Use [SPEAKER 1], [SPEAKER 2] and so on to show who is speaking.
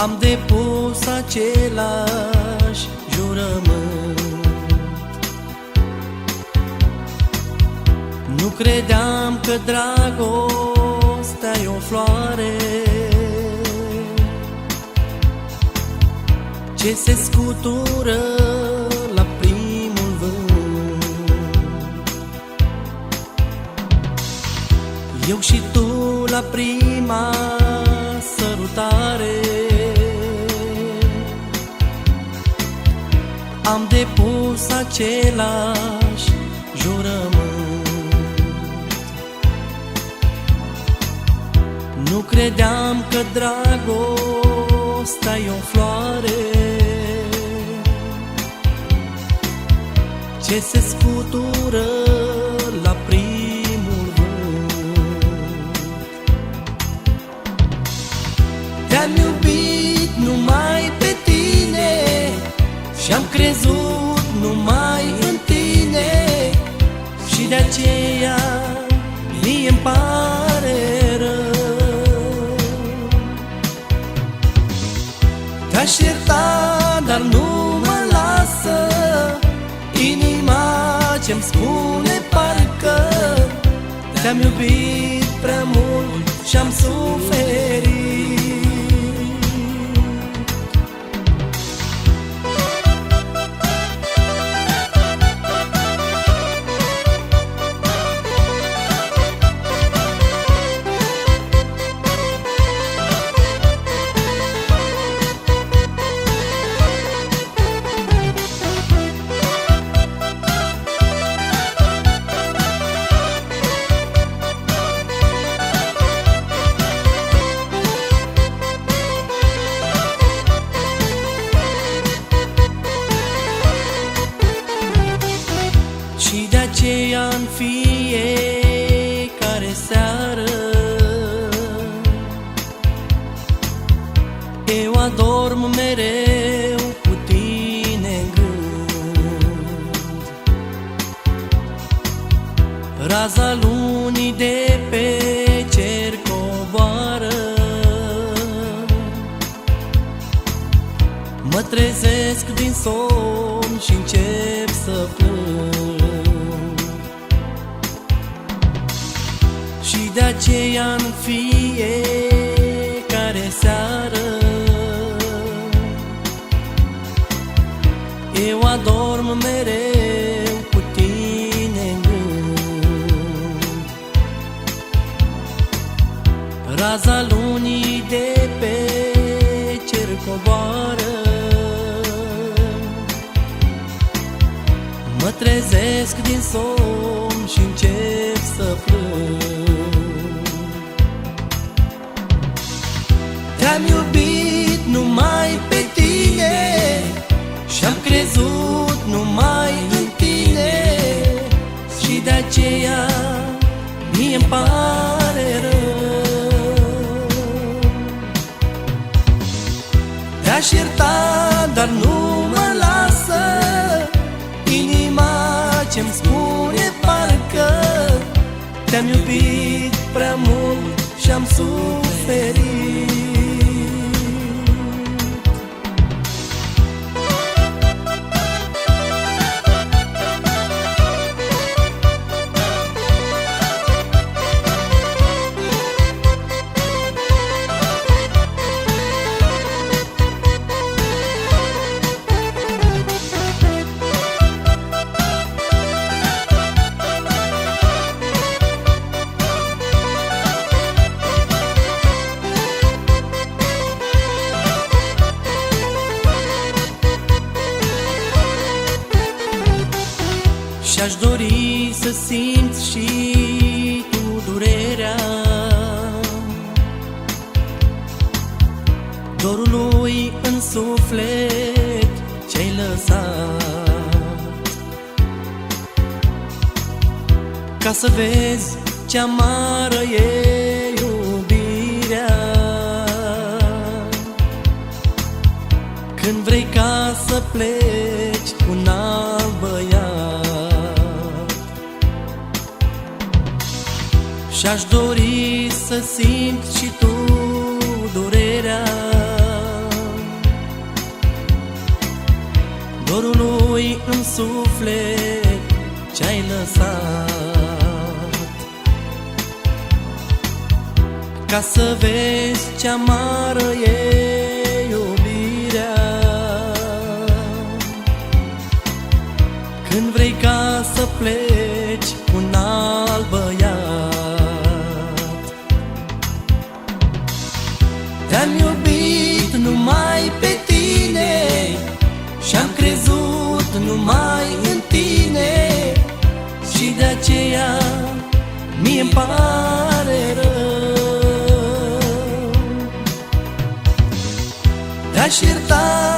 [SPEAKER 1] Am depus același jurământ. Nu credeam că dragostea e o floare. Ce se scutură la primul vânt. Eu și tu la prima sărutare Am depus același jurământ. Nu credeam că dragostea e o floare. Ce se scutură la primul vânt. Te-am iubit Și-am crezut numai în tine Și de aceea mie-mi pare rău. Te-aș ierta, dar nu mă lasă. Inima ce-mi spune parcă Te-am iubit prea mult și-am suferit Raza lunii de pe cer coboară. Mă trezesc din somn și încep să plâng. Și de aceea în fiecare Raza lunii de pe cer coboară. Mă trezesc din somn și încep să plâng. Te-am iubit numai pe tine Și-am crezut numai în tine Și de aceea mie-mi pare Te-aș ierta, dar nu mă lasă. Inima ce-mi spune parcă Te-am iubit prea mult și-am suferit Și-aș dori să simți și tu durerea. Dorul lui în suflet ce-ai lăsat. Ca să vezi ce amară e iubirea. Când vrei ca să pleci Și-aș dori să simt și tu durerea. Dorului în suflet ce-ai lăsat. Ca să vezi ce amară e iubirea. Când vrei ca să pleci cu un alt băiat Te-am iubit numai pe tine Și-am crezut numai în tine. Și de aceea mie îmi pare rău. Te-aș ierta, dar nu